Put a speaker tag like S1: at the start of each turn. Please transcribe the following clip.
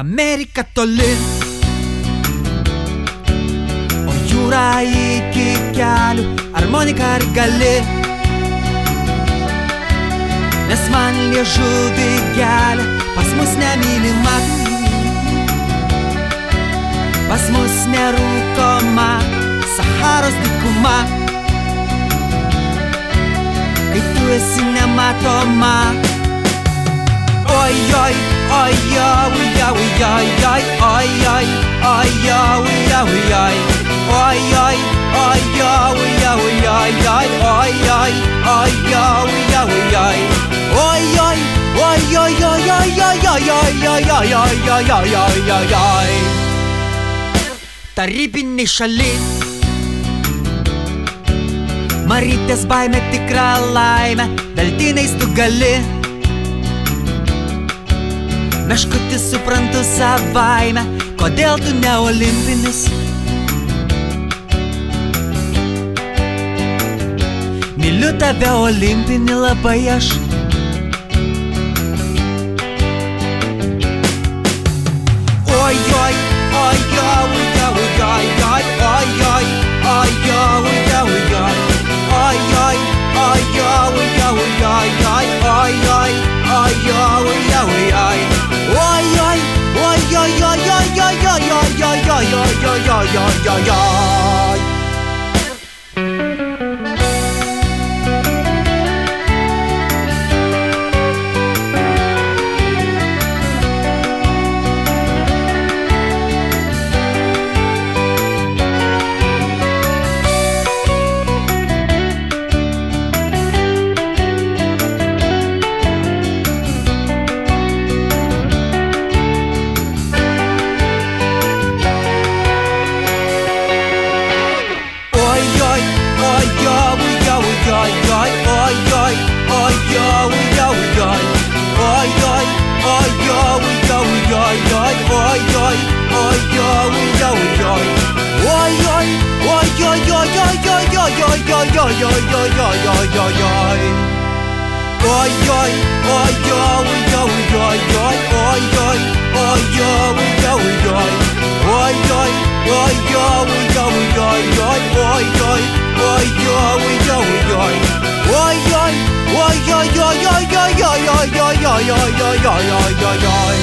S1: Αμερικα τολι Οι γυρά η και κελου Αρμονικα αριγ αλι Μες μαν λεζουδι γελ Πας μους μην μιλιμα Πας μους ναι Σαχαρος δικουma Αι του εσυ ναι ματωma Οι οι οι οι ay ay ay ay ay yawi yawi ay ay ay ay yawi yawi ay ay ay ay ay yawi yawi ay ay ay ay ay ay ay ay ay ay ay ay ay ay ay ay ay Tarybinė šalis Marytės baime tikra laimė Daltynais tu gali Meškutį suprantu savaime, kodėl tu ne olimpinis. Myliu tave olimpinį labai aš. yo, yo, yo. ôi ôi ôi ôi ôi ôi ôi ôi ôi ôi ôi ôi ôi ôi Ôi ôi ôi ôi ôi ôi ôi ôi ôi ôi ôi ôi ôi Ôi ôi ôi ôi ôi ôi ôi ôi ôi Ôi ôi ôi ôi Ôi ôi ôi ôi ôi ôi ôi ôi ôi ôi ôi ôi ôi ôi ôi